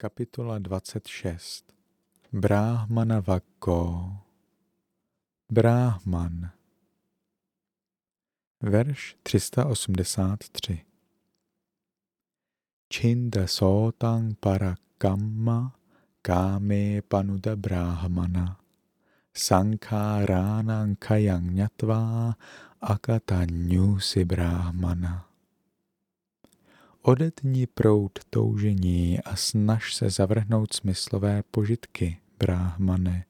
Kapitola 26 Brahmana Vakko. Brahman Verš 383 Chinda sotang parakamma kame panuda brahmana sankharanang kayang nyatva akatanyu si brahmana Odetni proud toužení a snaž se zavrhnout smyslové požitky, bráhmane.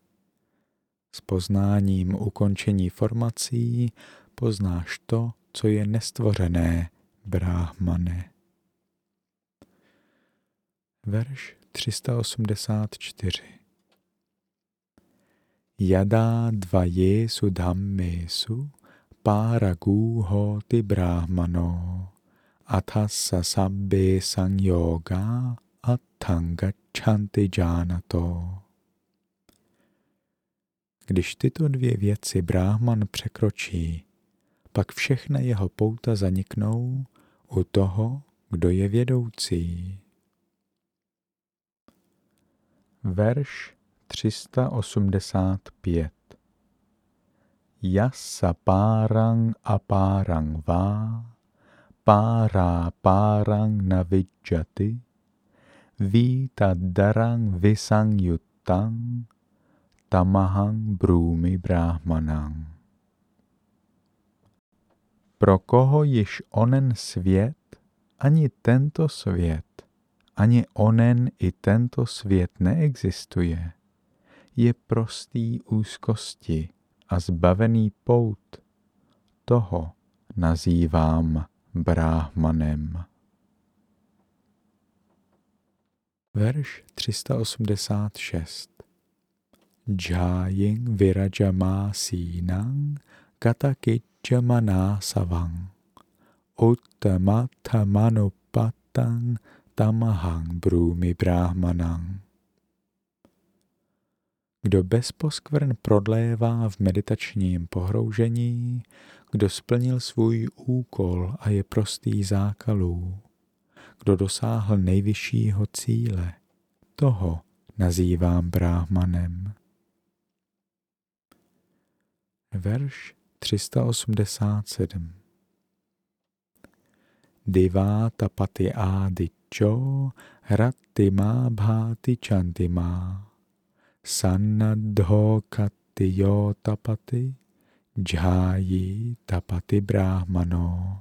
S poznáním ukončení formací poznáš to, co je nestvořené, bráhmane. Verš 384 Jadá dva jesu dhammesu páragu hoti bráhmano athasa sabbe sangyoga chanty janato. Když tyto dvě věci bráhman překročí, pak všechna jeho pouta zaniknou u toho, kdo je vědoucí. Verš 385 Yasa párang apárang vá pára párang navijjati, víta darang visang yutang, tamahang brůmi brahmanang. Pro koho již onen svět, ani tento svět, ani onen i tento svět neexistuje, je prostý úzkosti a zbavený pout, toho nazývám Brahmanem. Verš 386 Jaying virajamasinang katakicchamanasavang uttamatthamanuppattang tamahang brůmi brahmanang. Kdo bez poskvrn prodlévá v meditačním pohroužení, kdo splnil svůj úkol a je prostý zákalů, kdo dosáhl nejvyššího cíle, toho nazývám bráhmanem. Verš 387 Divá tapati adicho má bháti chantima sannadho kattiyo tapati jhayi tapati brahmano.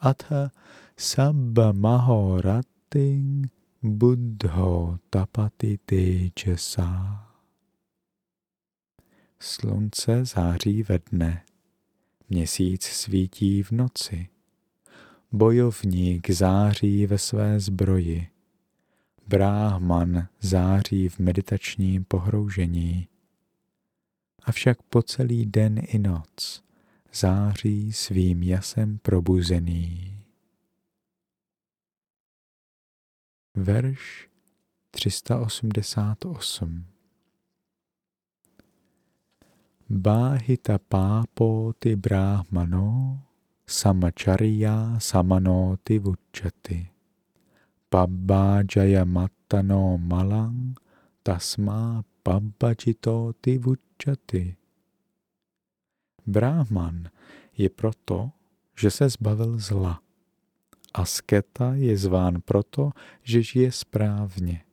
Atha sabba mahorating buddho tapati tejasa. Slunce září ve dne, měsíc svítí v noci, bojovník září ve své zbroji, bráhman září v meditačním pohroužení, avšak po celý den i noc září svým jasem probuzený. Verš 388 Báhita pápoti bráhmano samacharya samanoti vučati pabbájaya mattano malang tasma pabbajito tivučaty. Brahman je proto, že se zbavil zla. Asketa je zván proto, že žije správně.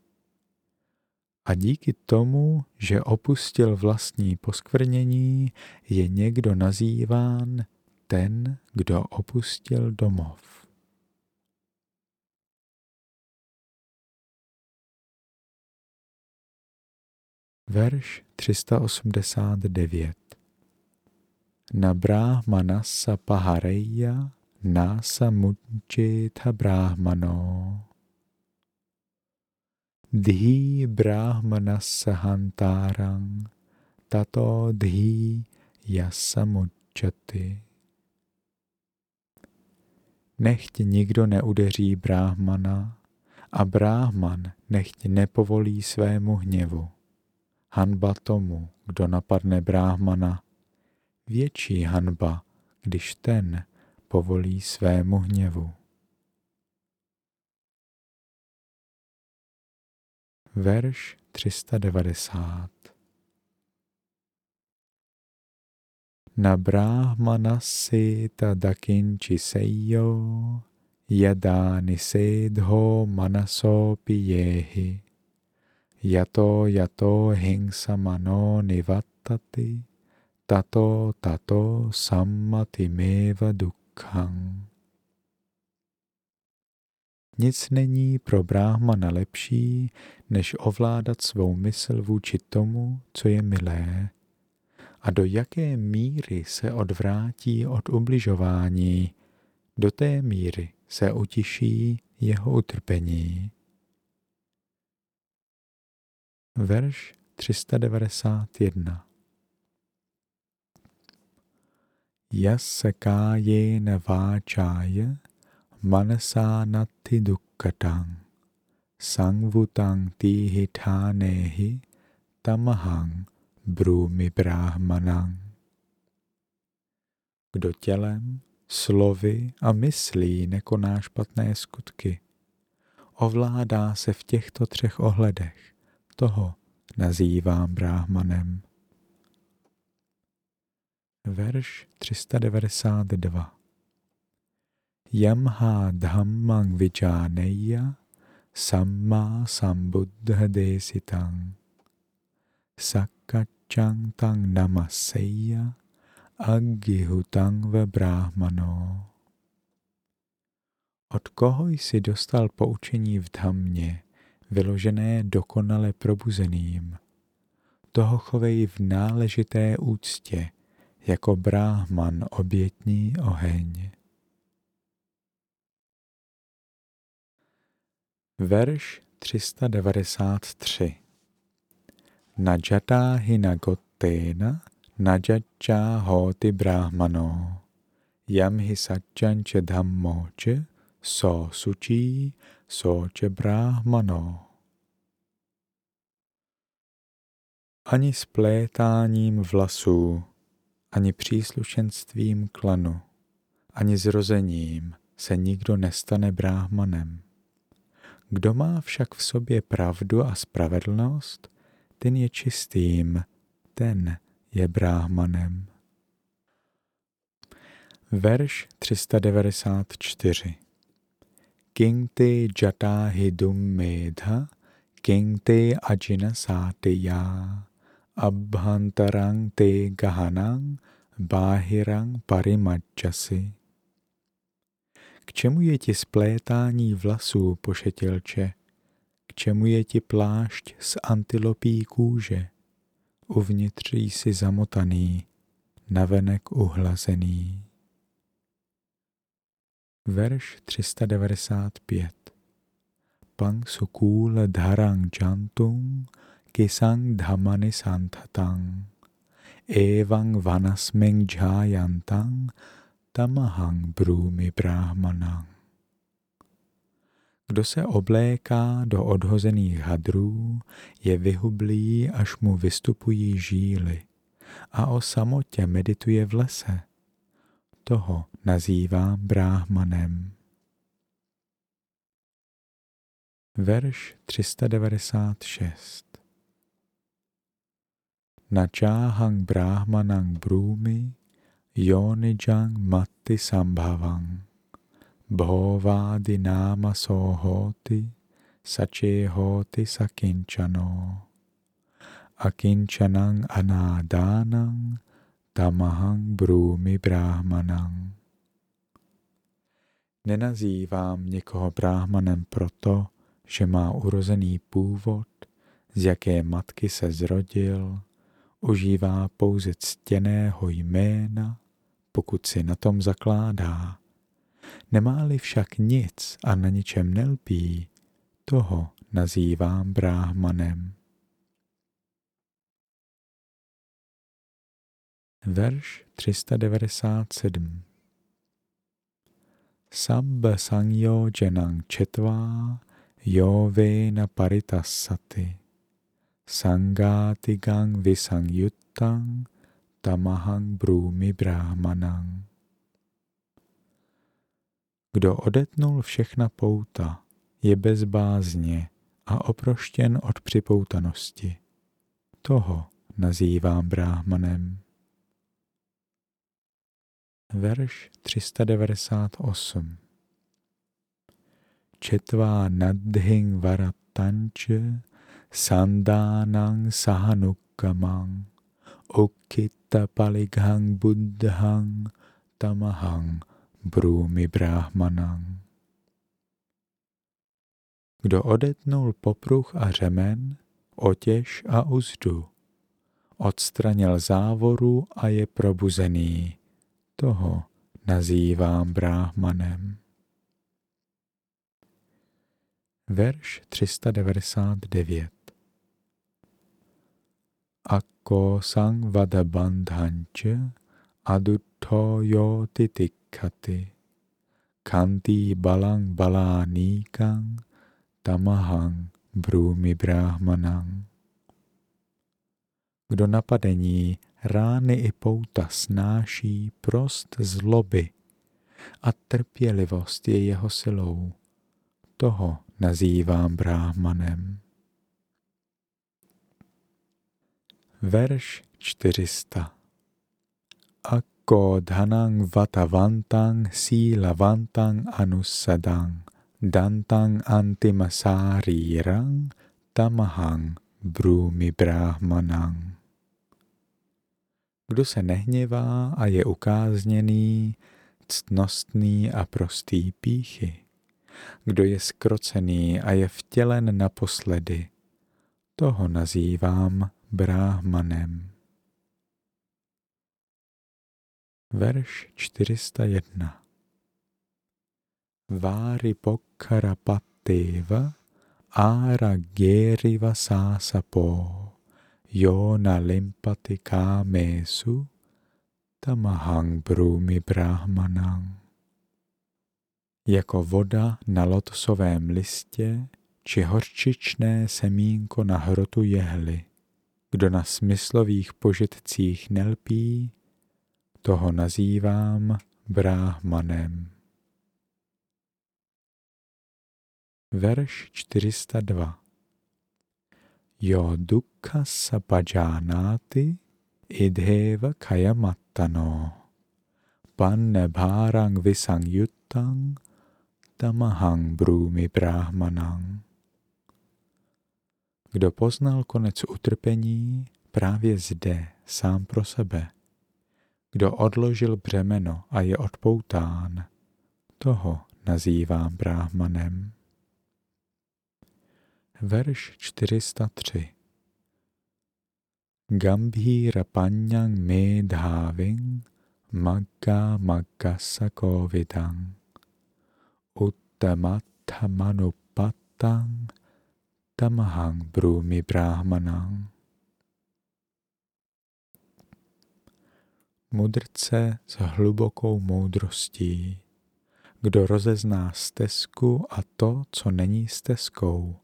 A díky tomu, že opustil vlastní poskvrnění, je někdo nazýván ten, kdo opustil domov. Verš 389 Na brahmanasa pahareya nasa mujjeta brahmano Dhi brahmanasa hantarang tato dhi yasamujjati Nechť nikdo neudeří brahmana a brahman nechť nepovolí svému hněvu hanba tomu, kdo napadne bráhmana, větší hanba, když ten povolí svému hněvu. Verš 390 Na brahmanasi tadakinči seyo yada nisedho manasopi jehi yato yato hingsamano nivattati tato tato sammatimeva dukkhan. Nic není pro Brahmana lepší, než ovládat svou mysl vůči tomu, co je milé, a do jaké míry se odvrátí od ubližování, do té míry se utiší jeho utrpení. Verš 391 Yasakáje váčáje manasánati dukkatang. Sangvutang tihithanehi tamahang brůmi brahmanang. Kdo tělem, slovy a myslí nekoná špatné skutky, ovládá se v těchto třech ohledech, toho nazývám brahmanem. Verš 392 Yamha dhammang vijaneya samma sambuddha desitang sakachang tang namaseya agihutang ve brahmano. Od koho jsi dostal poučení v dhammě, vyložené dokonale probuzeným? Toho chovej v náležité úctě, jako bráhman obětní oheň. Verš 393 Najata hinagottena najaccha hoti brahmano yam hi satchanche dhammoche so suci soče brahmano. Ani splétáním vlasů, ani příslušenstvím klanu, ani zrozením se nikdo nestane bráhmanem. Kdo má však v sobě pravdu a spravedlnost, ten je čistým, ten je bráhmanem. Verš 394 Kingte jatahidum medha kingte ajina satiya abhantarang te gahanang báhirang parimajjasi. K čemu je ti splétání vlasů, pošetilče? K čemu je ti plášť z antilopí kůže? Uvnitř jsi zamotaný, navenek uhlazený. Verš 395 Pang sukul dharang jantung kisang dhamani santhatang evang vanasmeng jayantang tamahang brumi brahmanang. Kdo se obléká do odhozených hadrů, je vyhublý, až mu vystupují žíly a o samotě medituje v lese. Toho nazývám bráhmanem. Verš 396 Načáhang bráhmanang brůmi Yonijang matti sambhavang bhovadi náma sohoti sachehoti sakinchano akinchanang anadanang tamahang brůmi brahmanang. Nenazývám někoho bráhmanem proto, že má urozený původ, z jaké matky se zrodil, užívá pouze ctěného jména pokud si na tom zakládá. Nemá-li však nic a na ničem nelpí, toho nazývám bráhmanem. Verš 397 Sabba sangyo janang četva jo na paritasati sangati gang visangyuttang tamahang brůmi brahmanang. Kdo odetnul všechna pouta, je bez bázně a oproštěn od připoutanosti. Toho nazývám bráhmanem. Verš 398 Četvá nadhing varatanče sandánang sahanukamang ukitta palighang buddhang tamahang brůmi brahmanang. Kdo odetnul popruh a řemen, otěž a uzdu, odstranil závoru a je probuzený, toho nazývám bráhmanem. Verš 399 Akko sang vadabandhanče adutto titikati kanti balang balanikang tamahang brůmi brahmanang. Kdo napadení, rány i pouta snáší prost zloby a trpělivost je jeho silou. Toho nazývám bráhmanem. Verš 400 Akko dhanang vatavantang sílavantang anusadang dantang antimasarirang tamahang brůmi brahmanang. Kdo se nehněvá a je ukázněný, ctnostný a prostý píchy, kdo je skrocený a je vtělen naposledy, toho nazývám bráhmanem. Verš 401 Vári Pokkarapatteva Ára Geriva Sásapo Jona Limpati Kámesu Tamahang Brumi Brahmanang. Jako voda na lotosovém listě či horčičné semínko na hrotu jehly. Kdo na smyslových požitcích nelpí, toho nazývám bráhmanem. Verš 402 Jo dukkha sapajanati idheva kayamattano panne bharang visang yuttang tamahang brůmi brahmanang. Kdo poznal konec utrpení právě zde, sám pro sebe, kdo odložil břemeno a je odpoután, toho nazývám bráhmanem verš 403. Gambhira panyang medhaving magga magga sakovidang uttamatthamanupattang tamahang brumi brahmanang. Mudrce s hlubokou moudrostí, kdo rozezná stezku a to, co není stezkou,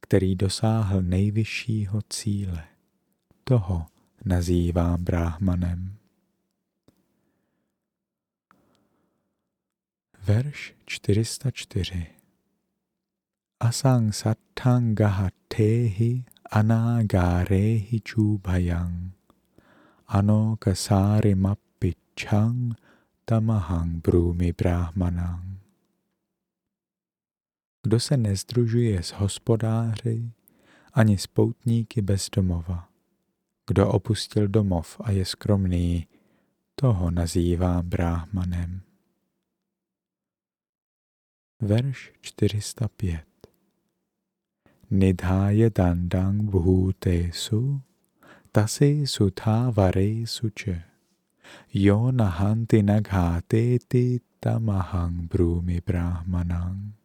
který dosáhl nejvyššího cíle. Toho nazývám bráhmanem. Verš 404 Asang sattangahatehi anagarehi čubhayang ano kasari mappichang tamahang brumi brahmanang. Kdo se nezdružuje s hospodáři ani s poutníky bez domova. Kdo opustil domov a je skromný, toho nazývá bráhmanem. Verš 405 Nidháje dandang bhutesu tasi suthavare suče jo nahanti naghate tamahang brumi brahmanang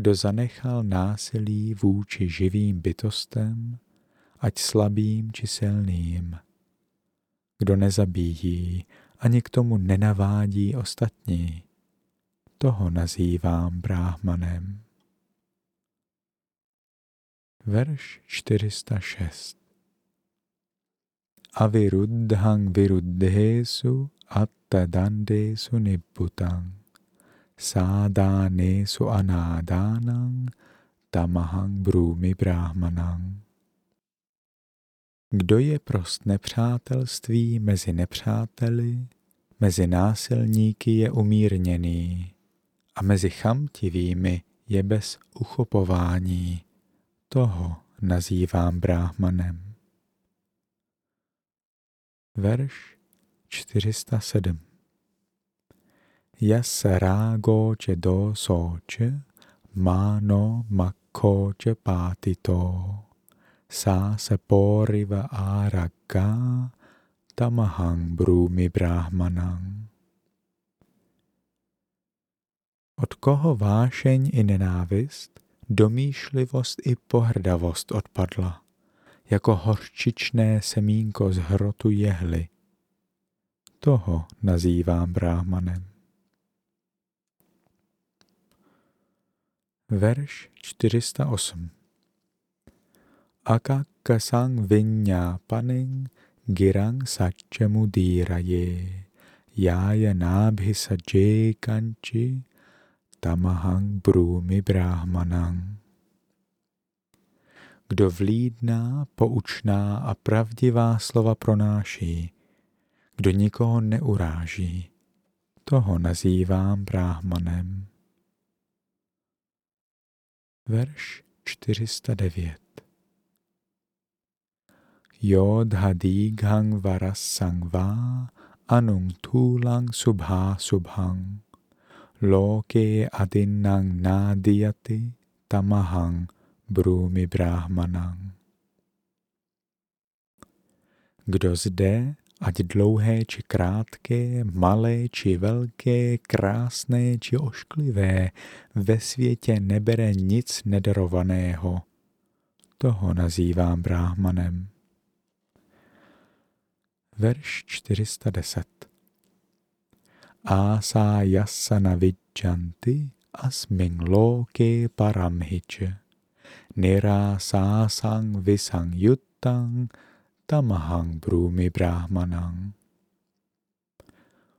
kdo zanechal násilí vůči živým bytostem, ať slabým či silným. Kdo nezabíjí ani k tomu nenavádí ostatní, toho nazývám bráhmanem. Verš 406 Aviruddhang viruddhesu attadandesu nibbutang sádány su anádánang tamahang brůmi brahmanang. Kdo je prost nepřátelství mezi nepřáteli, mezi násilníky je umírněný a mezi chamtivými je bez uchopování. Toho nazývám bráhmanem. Verš 407 Yasarágoče do soče, máno makoče pátito, sá se poriva áraga, tamahang brůmi brahmanang. Od koho vášeň i nenávist, domýšlivost i pohrdavost odpadla, jako horčičné semínko z hrotu jehly. Toho nazývám bráhmanem. Verš 408 Akakasang paning girang satchamu diraye yaya nabhisaje kanchi tamahang brůmi brahmanang. Kdo vlídná, poučná a pravdivá slova pronáší, kdo nikoho neuráží, toho nazývám bráhmanem. Verš 409 Yodhadighang varasangva anung tulang subha subhang loke adinnang nadiyati tamahang brůmi brahmanang. Kdo zde, ať dlouhé či krátké, malé či velké, krásné či ošklivé, ve světě nebere nic nedarovaného, toho nazývám bráhmanem. Verš 410 asayasana vidjanti asming loke nirasasang visang yuttang tamahang brůmi brahmanang.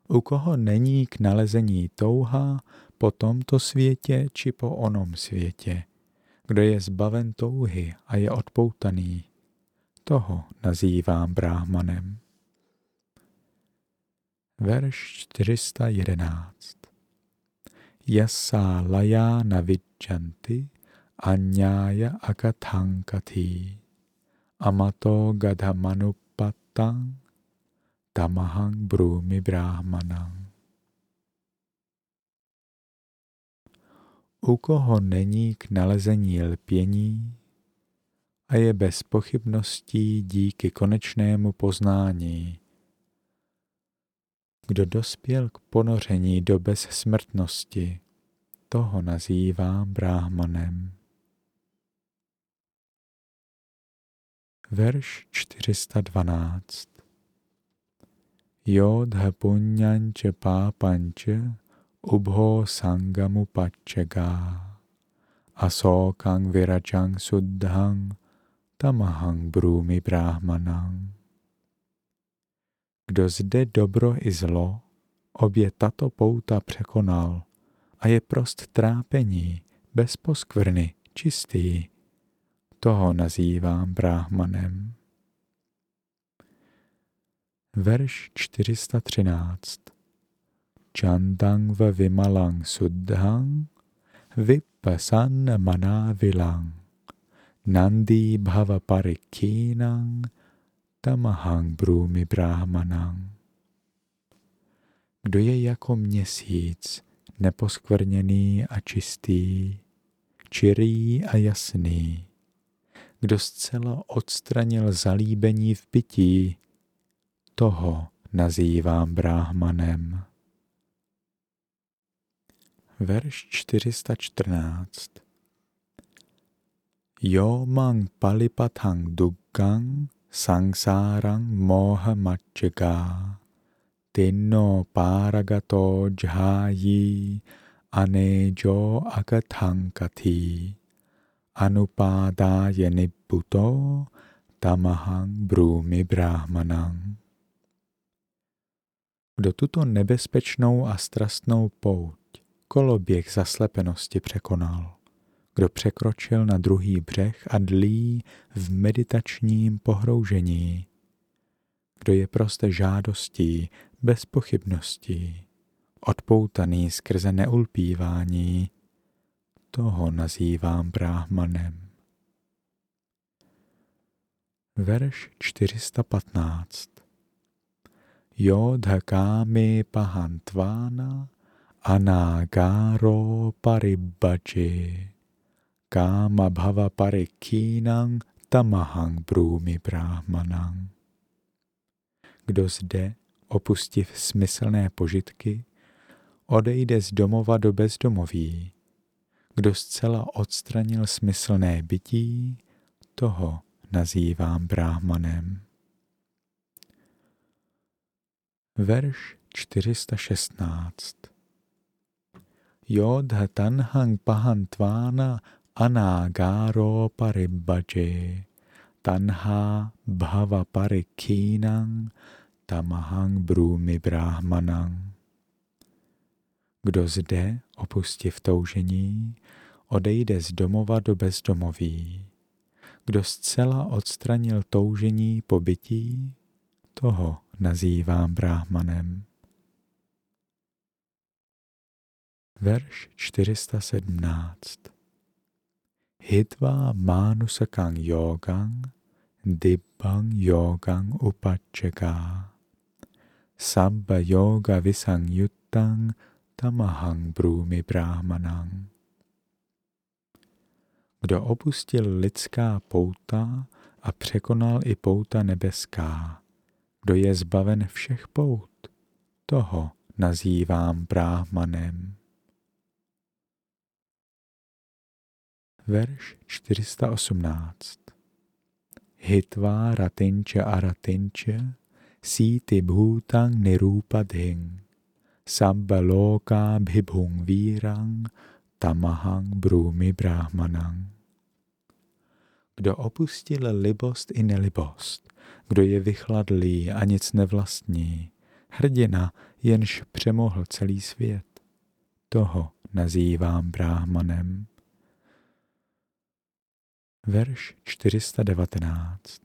U koho není k nalezení touha po tomto světě či po onom světě, kdo je zbaven touhy a je odpoutaný, toho nazývám bráhmanem verš 411. Yasa laya navidjanti anyaya akathankati amato gadhamanupatang tamahang brumi brahmanang. U koho není k nalezení lpění a je bez pochybností díky konečnému poznání, kdo dospěl k ponoření do bezsmrtnosti, toho nazývám bráhmanem. Verš 412 Jodha punyanče pápanče ubho sangamu pačega asokang virajang suddhang tamahang brůmi brahmanang. Kdo zde dobro i zlo, obě tato pouta překonal a je prost trápení, bez poskvrny, čistý, toho nazývám bráhmanem. Verš 413 Chandang v vimalang suddhang vipasan manavilang nandi bhava parikinang tamahang brůmi brahmanang. Kdo je jako měsíc, neposkvrněný a čistý, čirý a jasný, kdo zcela odstranil zalíbení v bytí, toho nazývám bráhmanem. Verš 414 Jo mang palipatang duggang sangsárang moha mačega, tinno paragato jhayi anejo agathankati, anupadaya nibbuto tamahang brůmi brahmanang. Kdo tuto nebezpečnou a strastnou pouť, koloběh zaslepenosti překonal, kdo překročil na druhý břeh a dlí v meditačním pohroužení, kdo je prosté žádostí, bez pochybností, odpoutaný skrze neulpívání, toho nazývám bráhmanem. Verš 415 Yodhakámi pahantvána anágáro paribbaji káma bhava parikínang tamahang brůmi brahmanang. Kdo zde, opustiv smyslné požitky, odejde z domova do bezdomoví. Kdo zcela odstranil smyslné bytí, toho nazývám bráhmanem. Verš 416 Yodha tanhang pahantvána anágáro paribbaje tanha bhava parikínang tamahang brůmi brahmanang. Kdo zde, opustiv toužení, odejde z domova do bezdomoví. Kdo zcela odstranil toužení po bytí, toho nazývám bráhmanem. Verš 417 Hitva manusakang yogang dibbang yogang upachaka sabba yoga visang yuttang tamahang brůmi brahmanang. Kdo opustil lidská pouta a překonal i pouta nebeská, kdo je zbaven všech pout, toho nazývám bráhmanem. Verš 418 Hitva ratinče aratinče síti bhutang nirupadhing sabba loka bhibhung vírang tamahang brůmi brahmanang. Kdo opustil libost i nelibost, kdo je vychladlý a nic nevlastní, hrdina, jenž přemohl celý svět, toho nazývám bráhmanem. Verš 419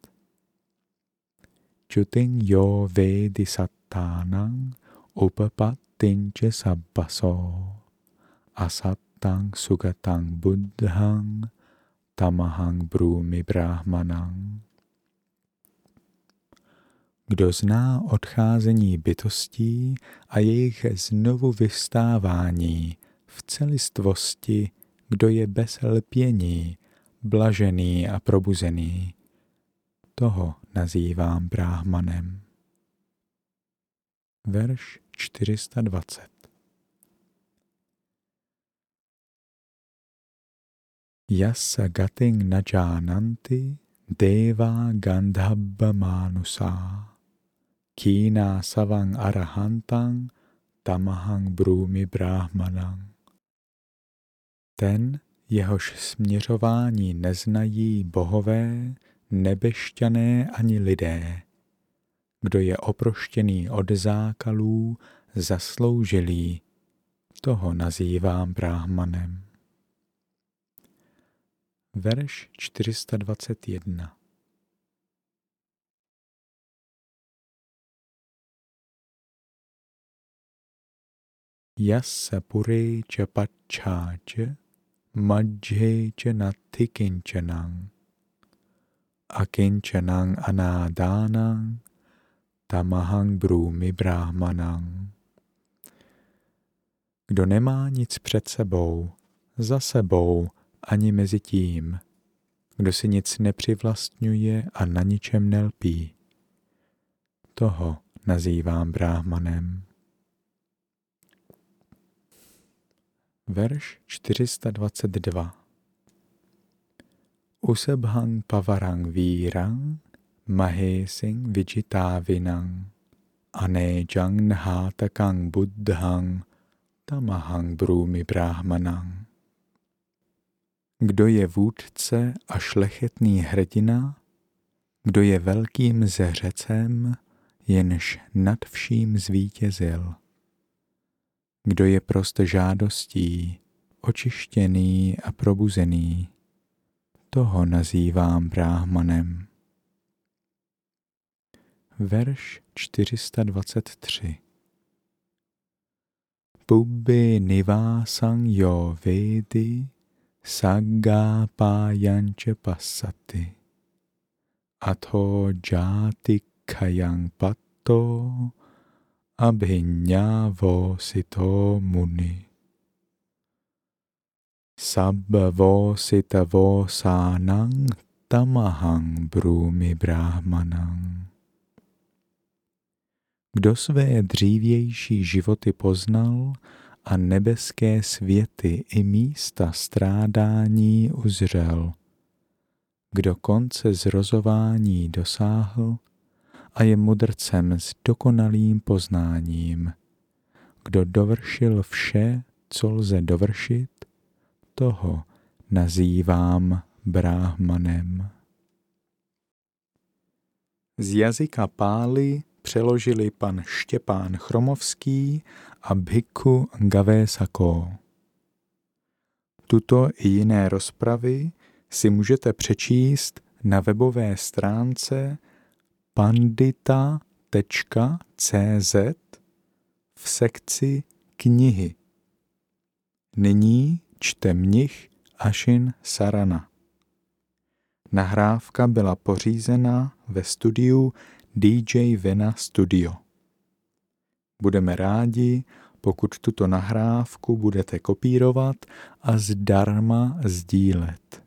Čuting jo vedi sattanang upapattinče sabbaso asattang sugatang buddhang tamahang brůmi brahmanang. Kdo zná odcházení bytostí a jejich znovu vystávání v celistvosti, kdo je bez lpění, blažený a probuzený, toho nazývám bráhmanem. Verš 420 Yassa gating najánanti deva gandhabba manusa kína savang arahantang tamahang brůmi brahmanang. Ten, jehož směřování neznají bohové, nebešťané ani lidé, kdo je oproštěný od zákalů, zasloužilý, toho nazývám bráhmanem. Verš 421 Yassa pure cha majhe cha nati kinchanang akinchanang anadanang tamahang brůmi brahmanang. Kdo nemá nic před sebou, za sebou ani mezi tím, kdo si nic nepřivlastňuje a na ničem nelpí, toho nazývám bráhmanem. Verš 422 Usabhang pavarang vírang mahesing vijitávinang anejang nhátakang buddhang tamahang brůmi brahmanang. Kdo je vůdce a šlechetný hrdina, kdo je velkým zeřecem, jenž nad vším zvítězil. Kdo je prost žádostí, očištěný a probuzený. Toho nazývám bráhmanem. Verš 423 Pubbi nivásang jo vedi pájanče pasati atho jati kayang patto abhinyavo sito muni. Sánang tamahang brumi brahmanang. Kdo své dřívější životy poznal a nebeské světy i místa strádání uzřel, kdo konce zrozování dosáhl a je mudrcem s dokonalým poznáním, kdo dovršil vše, co lze dovršit, toho nazývám bráhmanem. Z jazyka pály přeložili pan Štěpán Chromovský a Bhikkhu Gavesako. Tuto i jiné rozpravy si můžete přečíst na webové stránce pandita.cz v sekci knihy. Nyní čte mnich Ashin Sarana. Nahrávka byla pořízena ve studiu DJ Vena Studio. Budeme rádi, pokud tuto nahrávku budete kopírovat a zdarma sdílet.